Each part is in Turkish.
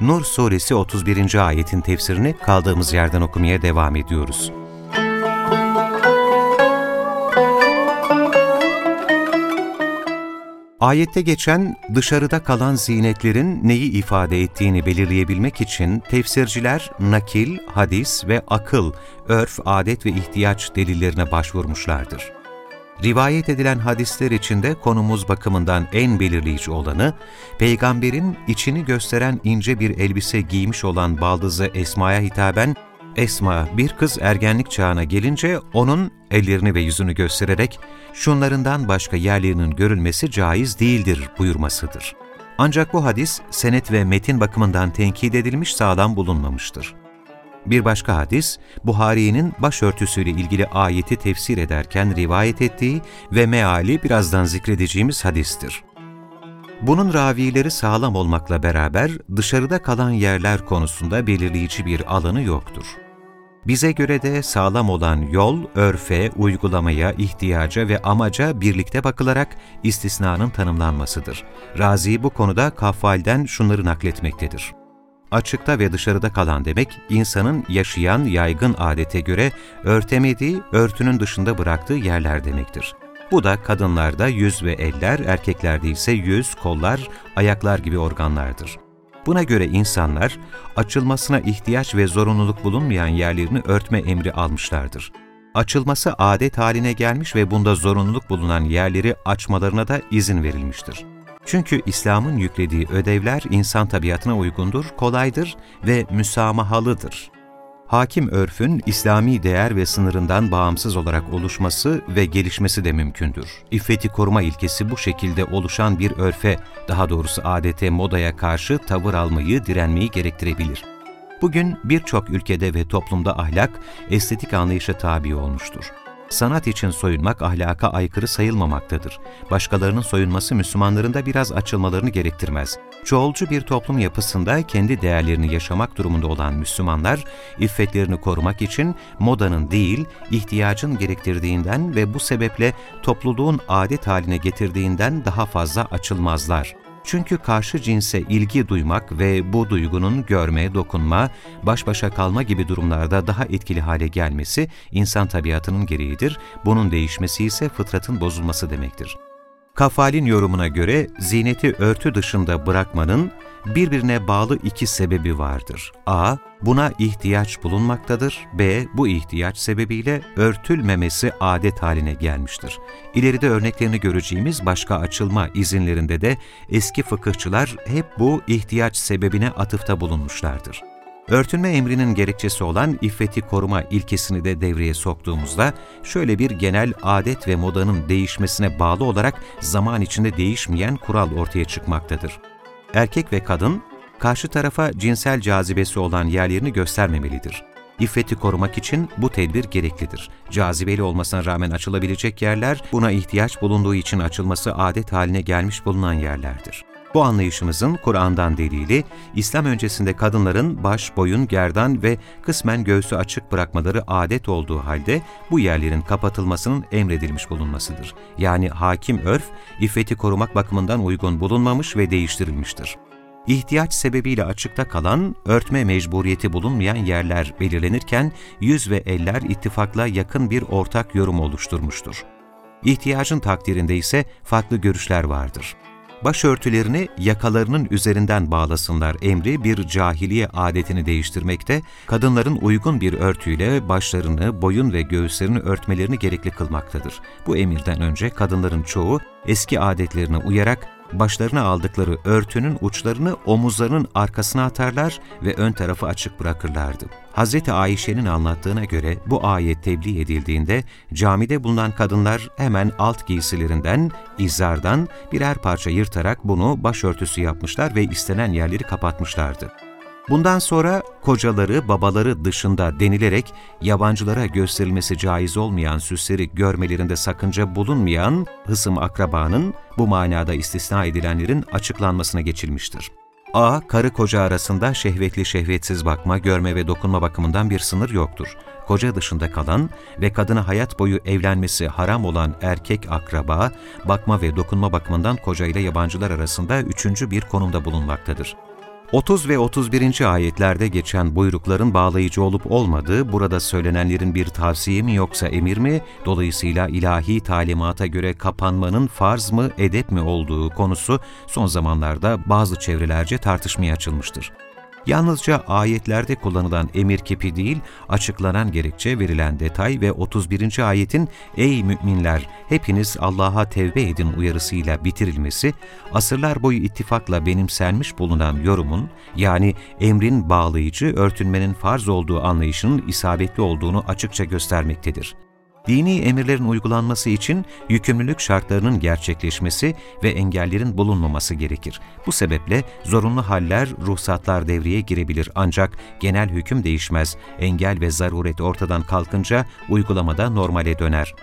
Nur Suresi 31. ayetin tefsirini kaldığımız yerden okumaya devam ediyoruz. Ayette geçen dışarıda kalan zinetlerin neyi ifade ettiğini belirleyebilmek için tefsirciler nakil, hadis ve akıl, örf, adet ve ihtiyaç delillerine başvurmuşlardır. Rivayet edilen hadisler içinde konumuz bakımından en belirleyici olanı, peygamberin içini gösteren ince bir elbise giymiş olan baldızı Esma'ya hitaben, Esma bir kız ergenlik çağına gelince onun ellerini ve yüzünü göstererek şunlarından başka yerlerinin görülmesi caiz değildir buyurmasıdır. Ancak bu hadis senet ve metin bakımından tenkit edilmiş sağlam bulunmamıştır. Bir başka hadis, Buhari'nin başörtüsüyle ilgili ayeti tefsir ederken rivayet ettiği ve meali birazdan zikredeceğimiz hadistir. Bunun ravileri sağlam olmakla beraber dışarıda kalan yerler konusunda belirleyici bir alanı yoktur. Bize göre de sağlam olan yol, örfe, uygulamaya, ihtiyaca ve amaca birlikte bakılarak istisnanın tanımlanmasıdır. Razi bu konuda Kaffal'den şunları nakletmektedir açıkta ve dışarıda kalan demek, insanın yaşayan yaygın adete göre örtemediği, örtünün dışında bıraktığı yerler demektir. Bu da kadınlarda yüz ve eller, erkeklerde ise yüz, kollar, ayaklar gibi organlardır. Buna göre insanlar, açılmasına ihtiyaç ve zorunluluk bulunmayan yerlerini örtme emri almışlardır. Açılması adet haline gelmiş ve bunda zorunluluk bulunan yerleri açmalarına da izin verilmiştir. Çünkü İslam'ın yüklediği ödevler insan tabiatına uygundur, kolaydır ve müsamahalıdır. Hakim örfün İslami değer ve sınırından bağımsız olarak oluşması ve gelişmesi de mümkündür. İffeti koruma ilkesi bu şekilde oluşan bir örfe, daha doğrusu adete, modaya karşı tavır almayı, direnmeyi gerektirebilir. Bugün birçok ülkede ve toplumda ahlak, estetik anlayışa tabi olmuştur sanat için soyunmak ahlaka aykırı sayılmamaktadır. Başkalarının soyunması Müslümanların da biraz açılmalarını gerektirmez. Çoğulcu bir toplum yapısında kendi değerlerini yaşamak durumunda olan Müslümanlar, iffetlerini korumak için modanın değil, ihtiyacın gerektirdiğinden ve bu sebeple topluluğun adet haline getirdiğinden daha fazla açılmazlar. Çünkü karşı cinse ilgi duymak ve bu duygunun görme, dokunma, baş başa kalma gibi durumlarda daha etkili hale gelmesi insan tabiatının gereğidir. Bunun değişmesi ise fıtratın bozulması demektir. Kafal'in yorumuna göre zineti örtü dışında bırakmanın birbirine bağlı iki sebebi vardır. A. Buna ihtiyaç bulunmaktadır. B. Bu ihtiyaç sebebiyle örtülmemesi adet haline gelmiştir. İleride örneklerini göreceğimiz başka açılma izinlerinde de eski fıkıhçılar hep bu ihtiyaç sebebine atıfta bulunmuşlardır. Örtünme emrinin gerekçesi olan iffeti koruma ilkesini de devreye soktuğumuzda şöyle bir genel adet ve modanın değişmesine bağlı olarak zaman içinde değişmeyen kural ortaya çıkmaktadır. Erkek ve kadın, karşı tarafa cinsel cazibesi olan yerlerini göstermemelidir. İffeti korumak için bu tedbir gereklidir. Cazibeli olmasına rağmen açılabilecek yerler, buna ihtiyaç bulunduğu için açılması adet haline gelmiş bulunan yerlerdir. Bu anlayışımızın Kur'an'dan delili, İslam öncesinde kadınların baş, boyun, gerdan ve kısmen göğsü açık bırakmaları adet olduğu halde bu yerlerin kapatılmasının emredilmiş bulunmasıdır. Yani hakim örf, iffeti korumak bakımından uygun bulunmamış ve değiştirilmiştir. İhtiyaç sebebiyle açıkta kalan, örtme mecburiyeti bulunmayan yerler belirlenirken, yüz ve eller ittifakla yakın bir ortak yorum oluşturmuştur. İhtiyacın takdirinde ise farklı görüşler vardır başörtülerini yakalarının üzerinden bağlasınlar emri bir cahiliye adetini değiştirmekte, kadınların uygun bir örtüyle başlarını, boyun ve göğüslerini örtmelerini gerekli kılmaktadır. Bu emirden önce kadınların çoğu eski adetlerine uyarak başlarına aldıkları örtünün uçlarını omuzlarının arkasına atarlar ve ön tarafı açık bırakırlardı. Hz. Ayşe'nin anlattığına göre bu ayet tebliğ edildiğinde camide bulunan kadınlar hemen alt giysilerinden, izardan birer parça yırtarak bunu başörtüsü yapmışlar ve istenen yerleri kapatmışlardı. Bundan sonra kocaları, babaları dışında denilerek yabancılara gösterilmesi caiz olmayan süsleri görmelerinde sakınca bulunmayan hısım akrabanın bu manada istisna edilenlerin açıklanmasına geçilmiştir. A. Karı koca arasında şehvetli şehvetsiz bakma, görme ve dokunma bakımından bir sınır yoktur. Koca dışında kalan ve kadına hayat boyu evlenmesi haram olan erkek akraba, bakma ve dokunma bakımından koca ile yabancılar arasında üçüncü bir konumda bulunmaktadır. 30 ve 31. ayetlerde geçen buyrukların bağlayıcı olup olmadığı, burada söylenenlerin bir tavsiye mi yoksa emir mi, dolayısıyla ilahi talimata göre kapanmanın farz mı, edep mi olduğu konusu son zamanlarda bazı çevrelerce tartışmaya açılmıştır. Yalnızca ayetlerde kullanılan emir kipi değil, açıklanan gerekçe verilen detay ve 31. ayetin ''Ey müminler, hepiniz Allah'a tevbe edin'' uyarısıyla bitirilmesi, asırlar boyu ittifakla benimsenmiş bulunan yorumun, yani emrin bağlayıcı, örtünmenin farz olduğu anlayışının isabetli olduğunu açıkça göstermektedir dini emirlerin uygulanması için yükümlülük şartlarının gerçekleşmesi ve engellerin bulunmaması gerekir. Bu sebeple zorunlu haller, ruhsatlar devreye girebilir ancak genel hüküm değişmez, engel ve zaruret ortadan kalkınca uygulamada normale döner.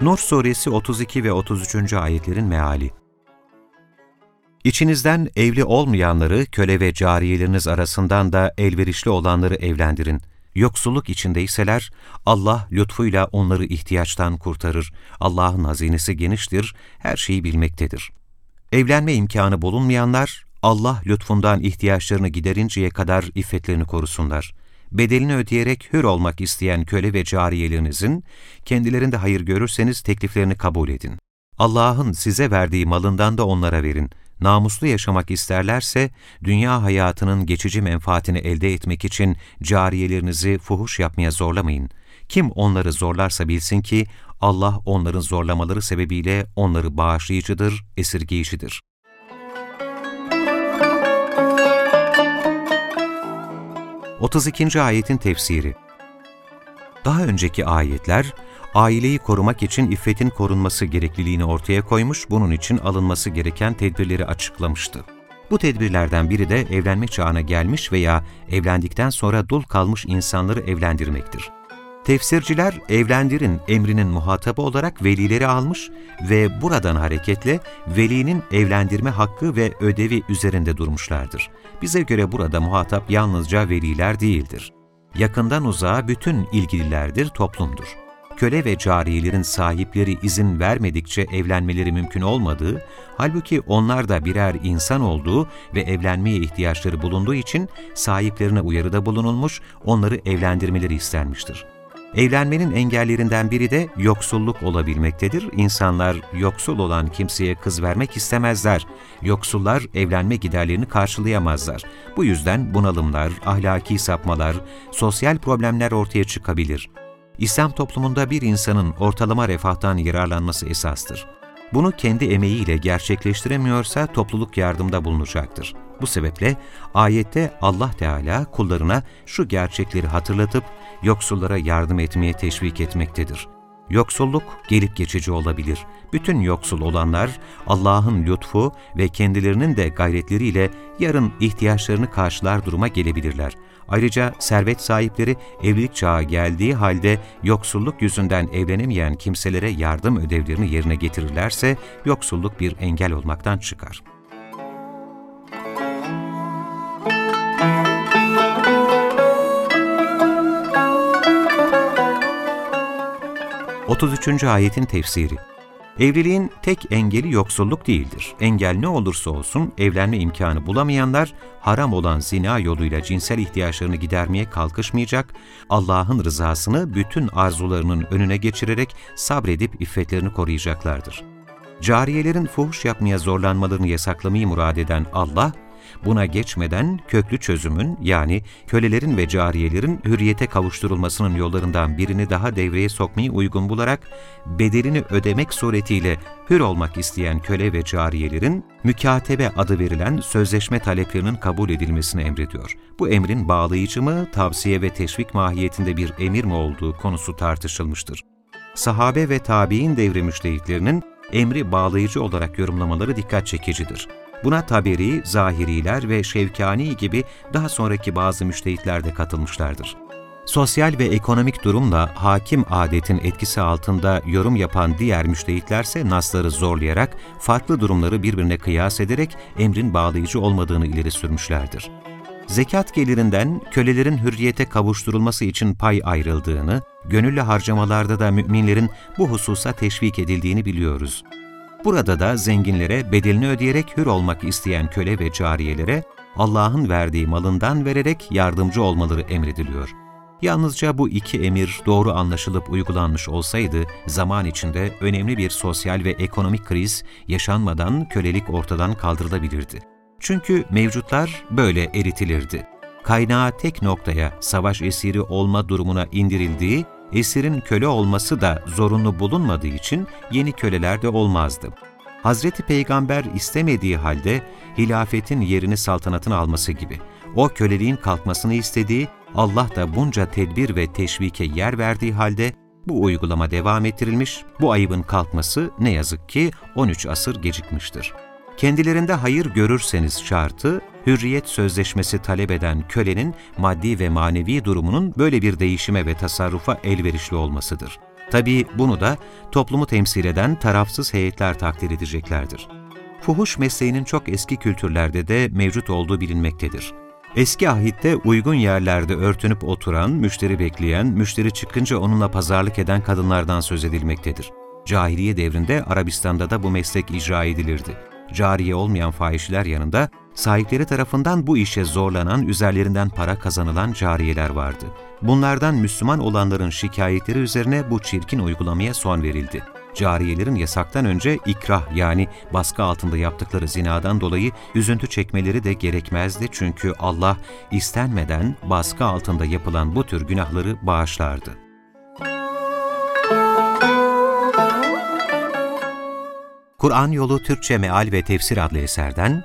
Nur Suresi 32 ve 33. ayetlerin meali İçinizden evli olmayanları köle ve cariyeleriniz arasından da elverişli olanları evlendirin. Yoksulluk içindeyseler Allah lütfuyla onları ihtiyaçtan kurtarır. Allah'ın hazinesi geniştir, her şeyi bilmektedir. Evlenme imkanı bulunmayanlar Allah lütfundan ihtiyaçlarını giderinceye kadar iffetlerini korusunlar. Bedelini ödeyerek hür olmak isteyen köle ve cariyelerinizin kendilerinde hayır görürseniz tekliflerini kabul edin. Allah'ın size verdiği malından da onlara verin namuslu yaşamak isterlerse, dünya hayatının geçici menfaatini elde etmek için cariyelerinizi fuhuş yapmaya zorlamayın. Kim onları zorlarsa bilsin ki, Allah onların zorlamaları sebebiyle onları bağışlayıcıdır, esirgeyicidir. Otuz ikinci ayetin tefsiri Daha önceki ayetler, aileyi korumak için iffetin korunması gerekliliğini ortaya koymuş, bunun için alınması gereken tedbirleri açıklamıştı. Bu tedbirlerden biri de evlenme çağına gelmiş veya evlendikten sonra dul kalmış insanları evlendirmektir. Tefsirciler evlendirin emrinin muhatabı olarak velileri almış ve buradan hareketle velinin evlendirme hakkı ve ödevi üzerinde durmuşlardır. Bize göre burada muhatap yalnızca veliler değildir. Yakından uzağa bütün ilgililerdir, toplumdur köle ve cariyelerin sahipleri izin vermedikçe evlenmeleri mümkün olmadığı, halbuki onlar da birer insan olduğu ve evlenmeye ihtiyaçları bulunduğu için sahiplerine uyarıda bulunulmuş, onları evlendirmeleri istenmiştir. Evlenmenin engellerinden biri de yoksulluk olabilmektedir. İnsanlar yoksul olan kimseye kız vermek istemezler. Yoksullar evlenme giderlerini karşılayamazlar. Bu yüzden bunalımlar, ahlaki sapmalar, sosyal problemler ortaya çıkabilir. İslam toplumunda bir insanın ortalama refahtan yararlanması esastır. Bunu kendi emeğiyle gerçekleştiremiyorsa topluluk yardımda bulunacaktır. Bu sebeple ayette Allah Teala kullarına şu gerçekleri hatırlatıp yoksullara yardım etmeye teşvik etmektedir. Yoksulluk gelip geçici olabilir. Bütün yoksul olanlar Allah'ın lütfu ve kendilerinin de gayretleriyle yarın ihtiyaçlarını karşılar duruma gelebilirler. Ayrıca servet sahipleri evlilik çağı geldiği halde yoksulluk yüzünden evlenemeyen kimselere yardım ödevlerini yerine getirirlerse yoksulluk bir engel olmaktan çıkar. Otuz üçüncü ayetin tefsiri Evliliğin tek engeli yoksulluk değildir. Engel ne olursa olsun evlenme imkanı bulamayanlar haram olan zina yoluyla cinsel ihtiyaçlarını gidermeye kalkışmayacak, Allah'ın rızasını bütün arzularının önüne geçirerek sabredip iffetlerini koruyacaklardır. Cariyelerin fuhuş yapmaya zorlanmalarını yasaklamayı murad eden Allah, Buna geçmeden köklü çözümün yani kölelerin ve cariyelerin hürriyete kavuşturulmasının yollarından birini daha devreye sokmayı uygun bularak bedelini ödemek suretiyle hür olmak isteyen köle ve cariyelerin mükatebe adı verilen sözleşme taleplerinin kabul edilmesini emrediyor. Bu emrin bağlayıcı mı, tavsiye ve teşvik mahiyetinde bir emir mi olduğu konusu tartışılmıştır. Sahabe ve tabi'in devri müştehitlerinin emri bağlayıcı olarak yorumlamaları dikkat çekicidir. Buna Taberi, Zahiriler ve Şevkani gibi daha sonraki bazı müştehitler de katılmışlardır. Sosyal ve ekonomik durumla hakim adetin etkisi altında yorum yapan diğer müştehitlerse nasları zorlayarak farklı durumları birbirine kıyas ederek emrin bağlayıcı olmadığını ileri sürmüşlerdir. Zekat gelirinden kölelerin hürriyete kavuşturulması için pay ayrıldığını, gönüllü harcamalarda da müminlerin bu hususa teşvik edildiğini biliyoruz. Burada da zenginlere bedelini ödeyerek hür olmak isteyen köle ve cariyelere Allah'ın verdiği malından vererek yardımcı olmaları emrediliyor. Yalnızca bu iki emir doğru anlaşılıp uygulanmış olsaydı, zaman içinde önemli bir sosyal ve ekonomik kriz yaşanmadan kölelik ortadan kaldırılabilirdi. Çünkü mevcutlar böyle eritilirdi. Kaynağı tek noktaya savaş esiri olma durumuna indirildiği, esirin köle olması da zorunlu bulunmadığı için yeni köleler de olmazdı. Hazreti Peygamber istemediği halde hilafetin yerini saltanatın alması gibi, o köleliğin kalkmasını istediği, Allah da bunca tedbir ve teşvike yer verdiği halde bu uygulama devam ettirilmiş, bu ayıbın kalkması ne yazık ki 13 asır gecikmiştir. Kendilerinde hayır görürseniz şartı, hürriyet sözleşmesi talep eden kölenin maddi ve manevi durumunun böyle bir değişime ve tasarrufa elverişli olmasıdır. Tabii bunu da toplumu temsil eden tarafsız heyetler takdir edeceklerdir. Fuhuş mesleğinin çok eski kültürlerde de mevcut olduğu bilinmektedir. Eski ahitte uygun yerlerde örtünüp oturan, müşteri bekleyen, müşteri çıkınca onunla pazarlık eden kadınlardan söz edilmektedir. Cahiliye devrinde Arabistan'da da bu meslek icra edilirdi. Cariye olmayan fahişler yanında sahipleri tarafından bu işe zorlanan, üzerlerinden para kazanılan cariyeler vardı. Bunlardan Müslüman olanların şikayetleri üzerine bu çirkin uygulamaya son verildi. Cariyelerin yasaktan önce ikrah yani baskı altında yaptıkları zinadan dolayı üzüntü çekmeleri de gerekmezdi çünkü Allah istenmeden baskı altında yapılan bu tür günahları bağışlardı. Kur'an Yolu Türkçe Meal ve Tefsir adlı eserden